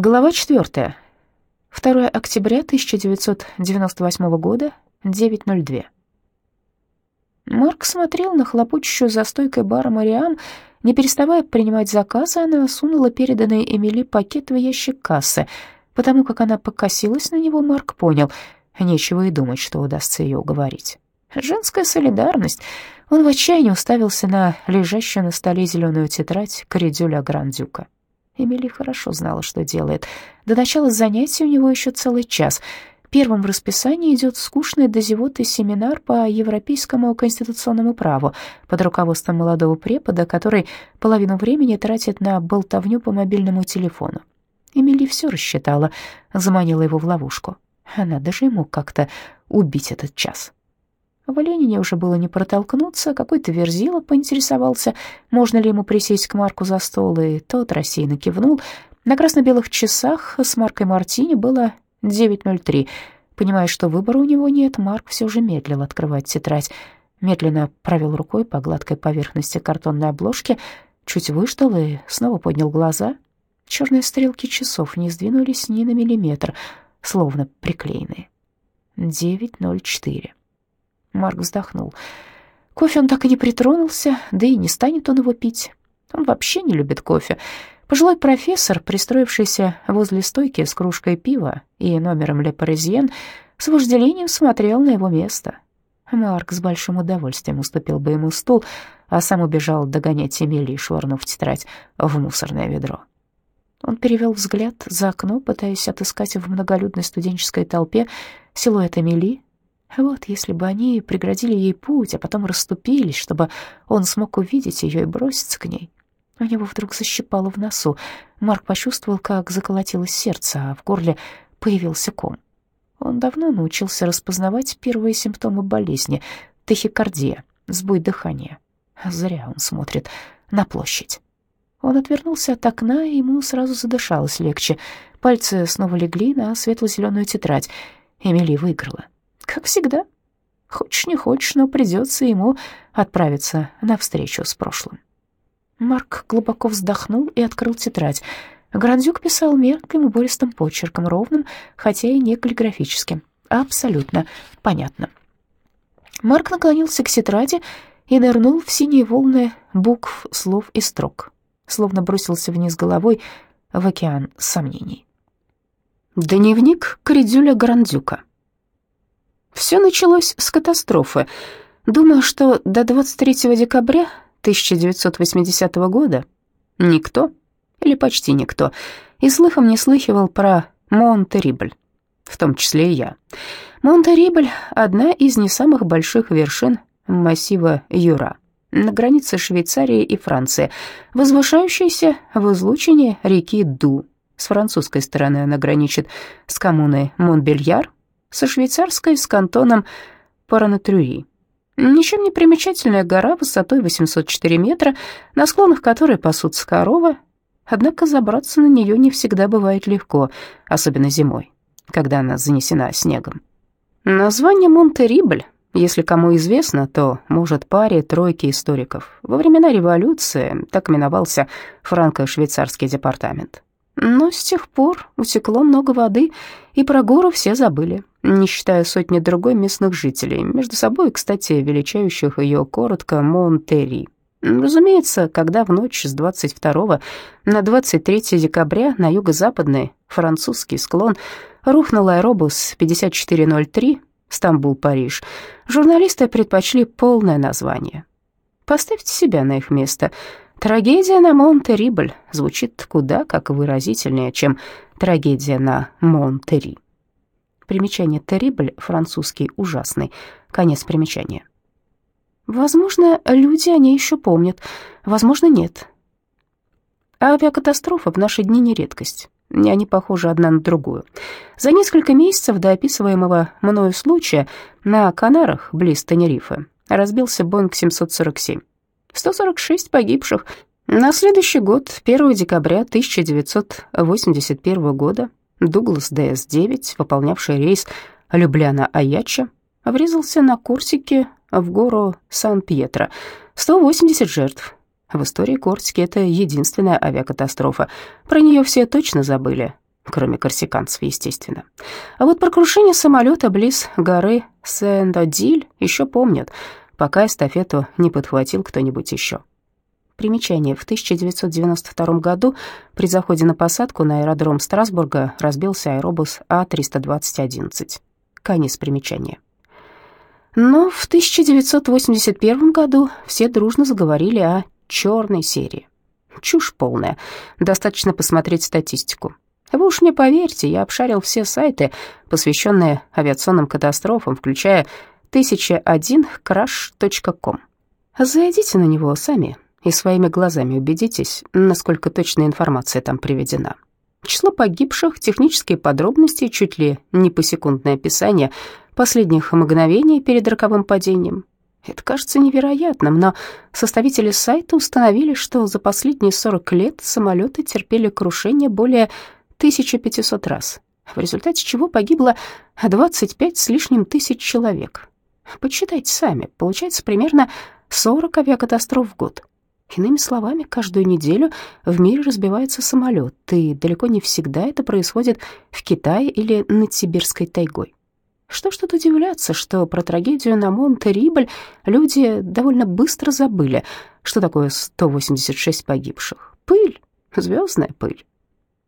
Глава 4. 2 октября 1998 года, 9.02. Марк смотрел на хлопочущую за стойкой бара Мариам. Не переставая принимать заказы, она сунула переданный Эмили пакет в ящик кассы. Потому как она покосилась на него, Марк понял, нечего и думать, что удастся ее уговорить. Женская солидарность. Он в отчаянии уставился на лежащую на столе зеленую тетрадь Коридюля Грандюка. Эмили хорошо знала, что делает. До начала занятий у него еще целый час. Первым в расписании идет скучный до зевоты семинар по европейскому конституционному праву под руководством молодого препода, который половину времени тратит на болтовню по мобильному телефону. Эмили все рассчитала, заманила его в ловушку. Надо же ему как-то убить этот час. В Ленине уже было не протолкнуться, какой-то верзила поинтересовался, можно ли ему присесть к Марку за стол, и тот рассеянно кивнул. На красно-белых часах с Маркой Мартини было 9.03. Понимая, что выбора у него нет, Марк все же медлил открывать тетрадь. Медленно провел рукой по гладкой поверхности картонной обложки, чуть выждал и снова поднял глаза. Черные стрелки часов не сдвинулись ни на миллиметр, словно приклеенные. 9.04. Марк вздохнул. Кофе он так и не притронулся, да и не станет он его пить. Он вообще не любит кофе. Пожилой профессор, пристроившийся возле стойки с кружкой пива и номером «Ле Паризьен», с вожделением смотрел на его место. Марк с большим удовольствием уступил бы ему стул, а сам убежал догонять Эмили, швырнув тетрадь в мусорное ведро. Он перевел взгляд за окно, пытаясь отыскать в многолюдной студенческой толпе силуэт Эмили, вот если бы они преградили ей путь, а потом расступились, чтобы он смог увидеть ее и броситься к ней. У него вдруг защипало в носу. Марк почувствовал, как заколотилось сердце, а в горле появился ком. Он давно научился распознавать первые симптомы болезни — тахикардия, сбой дыхания. Зря он смотрит на площадь. Он отвернулся от окна, и ему сразу задышалось легче. Пальцы снова легли на светло-зеленую тетрадь. Эмили выиграла. Как всегда. Хочешь не хочешь, но придется ему отправиться на встречу с прошлым. Марк глубоко вздохнул и открыл тетрадь. Грандюк писал мелким и бористым почерком, ровным, хотя и не каллиграфическим. Абсолютно понятно. Марк наклонился к тетради и нырнул в синие волны букв, слов и строк, словно бросился вниз головой в океан сомнений. Дневник Кридюля Грандюка. Все началось с катастрофы. Думаю, что до 23 декабря 1980 года никто, или почти никто, и слыхом не слыхивал про Монтерибль, в том числе и я. Монтерибль — одна из не самых больших вершин массива Юра, на границе Швейцарии и Франции, возвышающаяся в излучине реки Ду. С французской стороны она граничит с коммуной Монбельяр, со швейцарской с кантоном Паранатрюи. Ничем не примечательная гора высотой 804 метра, на склонах которой пасутся коровы, однако забраться на нее не всегда бывает легко, особенно зимой, когда она занесена снегом. Название Монтерибль, если кому известно, то, может, паре тройки историков. Во времена революции так именовался франко-швейцарский департамент. Но с тех пор утекло много воды, и про гору все забыли, не считая сотни другой местных жителей, между собой, кстати, величающих ее коротко Монтери. Разумеется, когда в ночь с 22 на 23 декабря на юго-западный французский склон рухнул аэробус 5403 Стамбул-Париж, журналисты предпочли полное название. Поставьте себя на их место – Трагедия на Монтерибль звучит куда как выразительнее, чем трагедия на Монтери. Примечание «terrible» французский «ужасный». Конец примечания. Возможно, люди о ней еще помнят, возможно, нет. Авиакатастрофа в наши дни не редкость. Они похожи одна на другую. За несколько месяцев до описываемого мною случая на Канарах, близ Тенерифе, разбился Боинг 747. 146 погибших. На следующий год, 1 декабря 1981 года, Дуглас ДС-9, выполнявший рейс Любляна-Аяча, врезался на Корсике в гору Сан-Пьетро. 180 жертв. В истории Корсики это единственная авиакатастрофа. Про нее все точно забыли. кроме корсиканцев, естественно. А вот про крушение самолета близ горы Сен-Додиль еще помнят, пока эстафету не подхватил кто-нибудь еще. Примечание. В 1992 году при заходе на посадку на аэродром Страсбурга разбился аэробус А-320-11. Конец примечания. Но в 1981 году все дружно заговорили о черной серии. Чушь полная. Достаточно посмотреть статистику. Вы уж мне поверьте, я обшарил все сайты, посвященные авиационным катастрофам, включая 1001crash.com. Зайдите на него сами и своими глазами убедитесь, насколько точная информация там приведена. Число погибших, технические подробности, чуть ли не посекундное описание последних мгновений перед роковым падением. Это кажется невероятным, но составители сайта установили, что за последние 40 лет самолеты терпели крушение более 1500 раз, в результате чего погибло 25 с лишним тысяч человек. Подсчитайте сами, получается примерно 40 авиакатастроф в год. Иными словами, каждую неделю в мире разбивается самолет, и далеко не всегда это происходит в Китае или над Сибирской тайгой. Что ж тут удивляться, что про трагедию на Монте-Рибль люди довольно быстро забыли, что такое 186 погибших. Пыль, звездная пыль.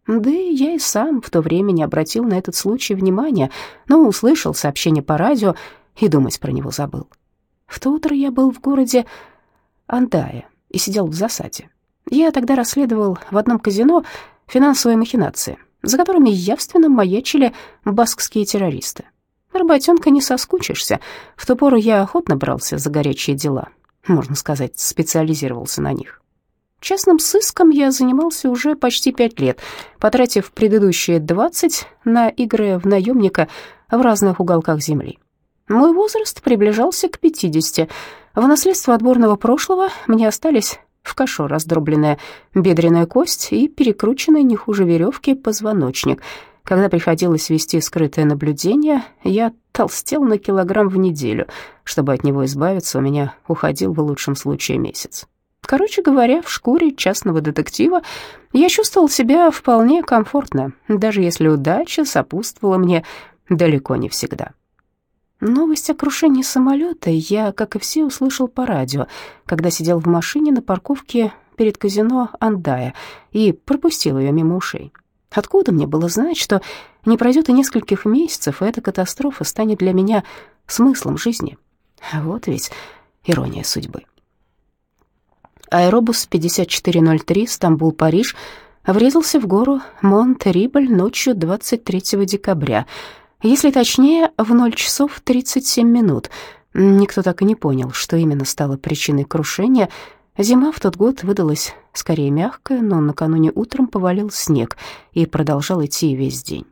Да и я и сам в то время не обратил на этот случай внимания, но услышал сообщение по радио и думать про него забыл. В то утро я был в городе Андая и сидел в засаде. Я тогда расследовал в одном казино финансовые махинации, за которыми явственно маячили баскские террористы. Работенка не соскучишься. В ту пору я охотно брался за горячие дела, можно сказать, специализировался на них. Частным сыском я занимался уже почти пять лет, потратив предыдущие двадцать на игры в наемника в разных уголках земли. Мой возраст приближался к пятидесяти. В наследство отборного прошлого мне остались в кашу раздробленная бедренная кость и перекрученный не хуже веревки позвоночник. Когда приходилось вести скрытое наблюдение, я толстел на килограмм в неделю. Чтобы от него избавиться, у меня уходил в лучшем случае месяц. Короче говоря, в шкуре частного детектива я чувствовал себя вполне комфортно, даже если удача сопутствовала мне далеко не всегда. Новость о крушении самолета я, как и все, услышал по радио, когда сидел в машине на парковке перед казино Андая и пропустил ее мимо ушей. Откуда мне было знать, что не пройдет и нескольких месяцев, и эта катастрофа станет для меня смыслом жизни? Вот ведь ирония судьбы. Аэробус 5403 Стамбул-Париж врезался в гору Монт-Рибль ночью 23 декабря, если точнее, в 0 часов 37 минут. Никто так и не понял, что именно стало причиной крушения. Зима в тот год выдалась скорее мягкая, но накануне утром повалил снег и продолжал идти весь день.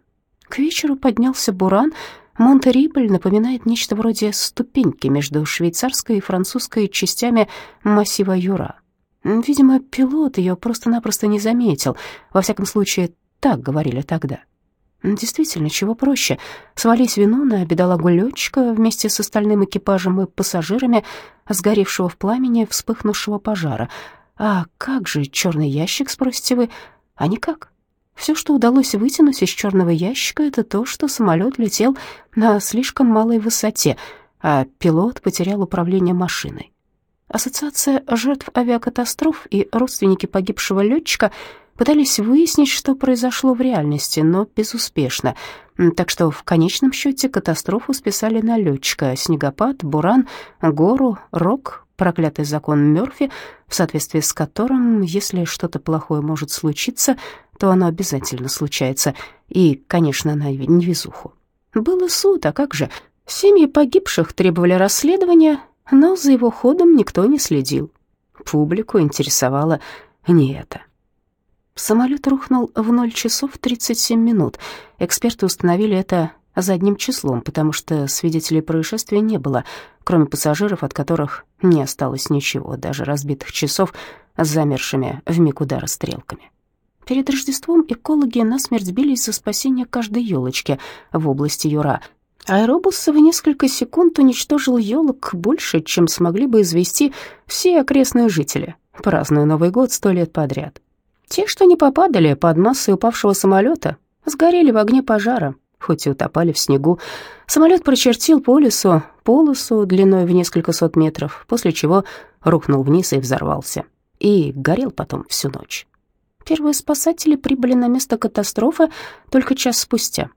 К вечеру поднялся буран, Монте-Рибль напоминает нечто вроде ступеньки между швейцарской и французской частями массива Юра. Видимо, пилот ее просто-напросто не заметил. Во всяком случае, так говорили тогда. Действительно, чего проще? Свалить вину на бедолагу летчика вместе с остальным экипажем и пассажирами сгоревшего в пламени вспыхнувшего пожара. А как же черный ящик, спросите вы? А никак. Все, что удалось вытянуть из черного ящика, это то, что самолет летел на слишком малой высоте, а пилот потерял управление машиной. Ассоциация жертв авиакатастроф и родственники погибшего летчика пытались выяснить, что произошло в реальности, но безуспешно. Так что в конечном счете катастрофу списали на летчика. Снегопад, буран, гору, рок, проклятый закон Мёрфи, в соответствии с которым, если что-то плохое может случиться, то оно обязательно случается. И, конечно, на невезуху. Был суд, а как же? Семьи погибших требовали расследования, но за его ходом никто не следил. Публику интересовало не это. Самолет рухнул в 0 часов 37 минут. Эксперты установили это задним числом, потому что свидетелей происшествия не было, кроме пассажиров, от которых не осталось ничего, даже разбитых часов с замершими в миг удара стрелками. Перед Рождеством экологи насмерть бились за спасение каждой елочки в области Юра — Аэробус в несколько секунд уничтожил елок больше, чем смогли бы извести все окрестные жители, празднуя Новый год сто лет подряд. Те, что не попадали под массой упавшего самолета, Сгорели в огне пожара, хоть и утопали в снегу. Самолет прочертил по лесу полосу длиной в несколько сот метров, после чего рухнул вниз и взорвался. И горел потом всю ночь. Первые спасатели прибыли на место катастрофы только час спустя.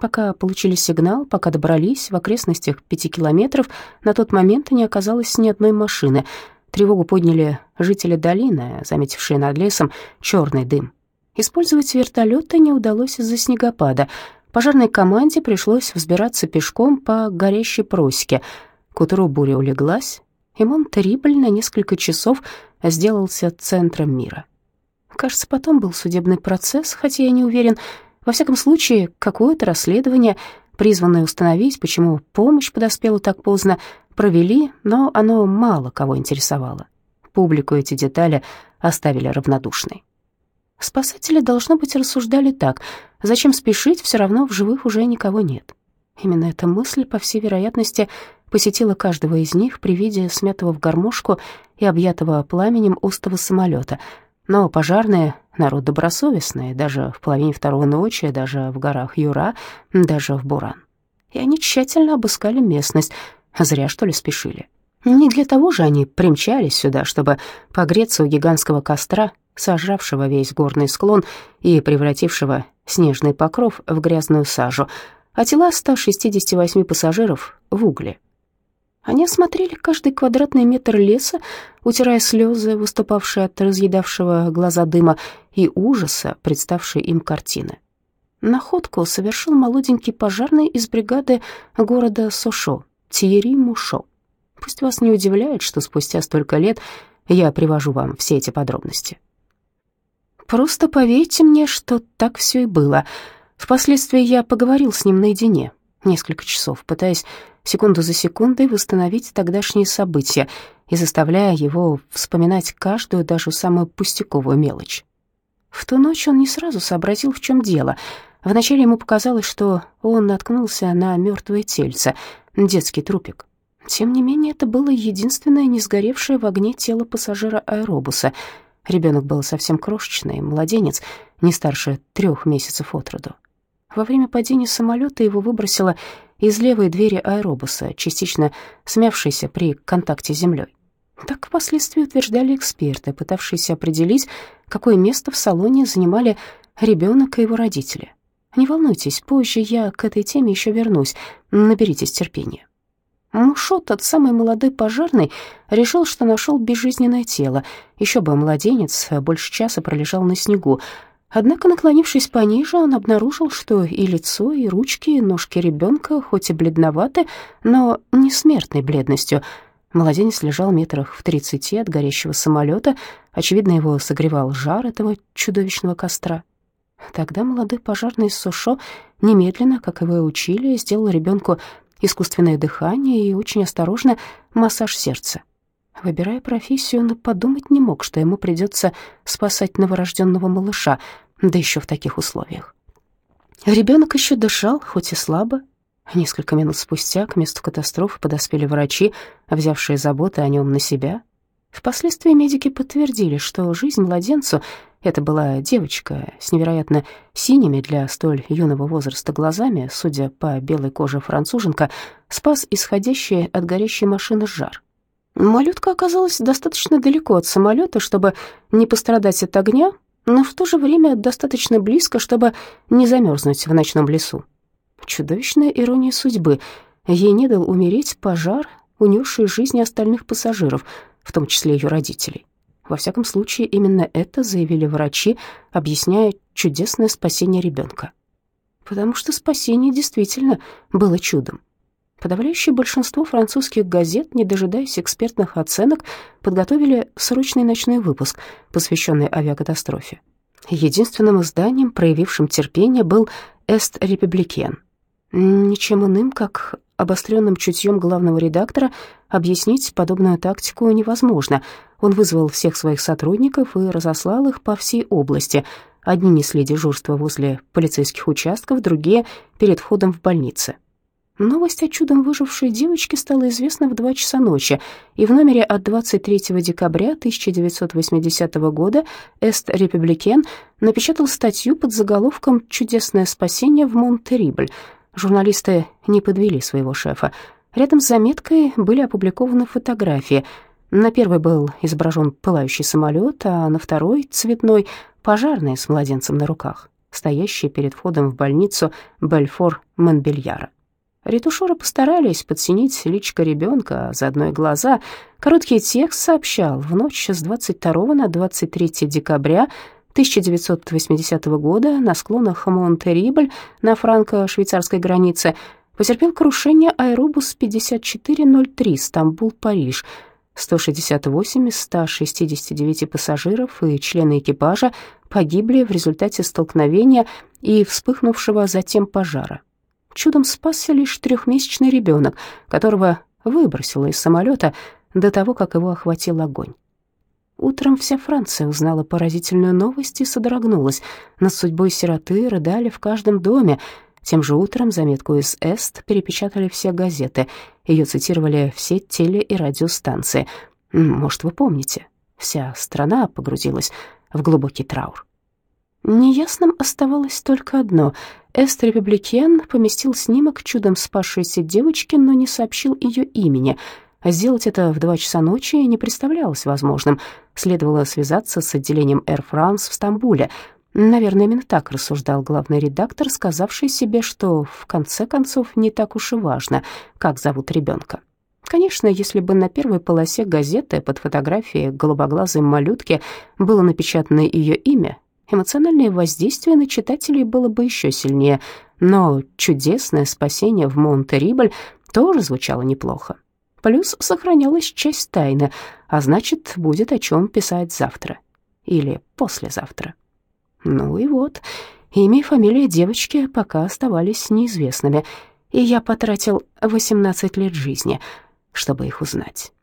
Пока получили сигнал, пока добрались, в окрестностях пяти километров на тот момент не оказалось ни одной машины. Тревогу подняли жители долины, заметившие над лесом черный дым. Использовать вертолеты не удалось из-за снегопада. Пожарной команде пришлось взбираться пешком по горящей просеке. К утру буря улеглась, и Монтерибль на несколько часов сделался центром мира. Кажется, потом был судебный процесс, хотя я не уверен. Во всяком случае, какое-то расследование, призванное установить, почему помощь подоспела так поздно, провели, но оно мало кого интересовало. Публику эти детали оставили равнодушной. Спасатели, должно быть, рассуждали так. Зачем спешить, все равно в живых уже никого нет. Именно эта мысль, по всей вероятности, посетила каждого из них при виде смятого в гармошку и объятого пламенем устого самолета — но пожарные — народ добросовестный, даже в половине второго ночи, даже в горах Юра, даже в Буран. И они тщательно обыскали местность, зря, что ли, спешили. Не для того же они примчались сюда, чтобы погреться у гигантского костра, сожравшего весь горный склон и превратившего снежный покров в грязную сажу, а тела 168 пассажиров — в угли. Они осмотрели каждый квадратный метр леса, утирая слезы, выступавшие от разъедавшего глаза дыма, и ужаса, представшей им картины. Находку совершил молоденький пожарный из бригады города Сошо, Тиери Мушо. Пусть вас не удивляет, что спустя столько лет я привожу вам все эти подробности. Просто поверьте мне, что так все и было. Впоследствии я поговорил с ним наедине несколько часов, пытаясь секунду за секундой восстановить тогдашние события и заставляя его вспоминать каждую, даже самую пустяковую мелочь. В ту ночь он не сразу сообразил, в чем дело. Вначале ему показалось, что он наткнулся на мертвое тельце, детский трупик. Тем не менее, это было единственное не сгоревшее в огне тело пассажира аэробуса. Ребенок был совсем крошечный, младенец, не старше трех месяцев от роду. Во время падения самолета его выбросило из левой двери аэробуса, частично смявшейся при контакте с землей. Так впоследствии утверждали эксперты, пытавшиеся определить, какое место в салоне занимали ребенок и его родители. Не волнуйтесь, позже я к этой теме еще вернусь, наберитесь терпения. Мушо, тот самый молодой пожарный, решил, что нашел безжизненное тело. Еще бы младенец больше часа пролежал на снегу, Однако, наклонившись пониже, он обнаружил, что и лицо, и ручки, и ножки ребенка, хоть и бледноваты, но не смертной бледностью. Младенец лежал метрах в тридцати от горящего самолета. Очевидно, его согревал жар этого чудовищного костра. Тогда молодой пожарный Сушо немедленно, как его и учили, сделал ребенку искусственное дыхание и очень осторожно массаж сердца. Выбирая профессию, он подумать не мог, что ему придется спасать новорожденного малыша — да еще в таких условиях. Ребенок еще дышал, хоть и слабо. Несколько минут спустя к месту катастрофы подоспели врачи, взявшие заботы о нем на себя. Впоследствии медики подтвердили, что жизнь младенцу — это была девочка с невероятно синими для столь юного возраста глазами, судя по белой коже француженка, спас исходящий от горящей машины жар. Малютка оказалась достаточно далеко от самолета, чтобы не пострадать от огня, но в то же время достаточно близко, чтобы не замерзнуть в ночном лесу. Чудовищная ирония судьбы. Ей не дал умереть пожар, унесший жизни остальных пассажиров, в том числе ее родителей. Во всяком случае, именно это заявили врачи, объясняя чудесное спасение ребенка. Потому что спасение действительно было чудом. Подавляющее большинство французских газет, не дожидаясь экспертных оценок, подготовили срочный ночной выпуск, посвященный авиакатастрофе. Единственным изданием, проявившим терпение, был «Эст Републикен». Ничем иным, как обостренным чутьем главного редактора, объяснить подобную тактику невозможно. Он вызвал всех своих сотрудников и разослал их по всей области. Одни несли дежурство возле полицейских участков, другие — перед входом в больницы. Новость о чудом выжившей девочке стала известна в 2 часа ночи, и в номере от 23 декабря 1980 года «Эст Републикен» напечатал статью под заголовком «Чудесное спасение в Монтерибль». Журналисты не подвели своего шефа. Рядом с заметкой были опубликованы фотографии. На первой был изображен пылающий самолет, а на второй — цветной, пожарный с младенцем на руках, стоящий перед входом в больницу Бельфор-Монбельяра. Ретушеры постарались подсинить личко ребенка, а заодно и глаза. Короткий текст сообщал, в ночь с 22 на 23 декабря 1980 года на склонах Монте-Рибль на франко-швейцарской границе потерпел крушение аэробус 5403 Стамбул-Париж. 168 из 169 пассажиров и члены экипажа погибли в результате столкновения и вспыхнувшего затем пожара. Чудом спасся лишь трехмесячный ребенок, которого выбросило из самолета до того, как его охватил огонь. Утром вся Франция узнала поразительную новость и содрогнулась. Над судьбой сироты рыдали в каждом доме. Тем же утром заметку из Эст перепечатали все газеты. Ее цитировали все теле- и радиостанции. Может, вы помните, вся страна погрузилась в глубокий траур. Неясным оставалось только одно. Эст Републикен поместил снимок чудом спасшейся девочки, но не сообщил ее имени. А сделать это в два часа ночи не представлялось возможным. Следовало связаться с отделением Air France в Стамбуле. Наверное, именно так рассуждал главный редактор, сказавший себе, что в конце концов не так уж и важно, как зовут ребенка. Конечно, если бы на первой полосе газеты под фотографией голубоглазой малютки было напечатано ее имя, эмоциональное воздействие на читателей было бы еще сильнее, но чудесное спасение в Монте-Рибль тоже звучало неплохо. Плюс сохранялась часть тайны, а значит, будет о чем писать завтра или послезавтра. Ну и вот, имя и фамилия девочки пока оставались неизвестными, и я потратил 18 лет жизни, чтобы их узнать.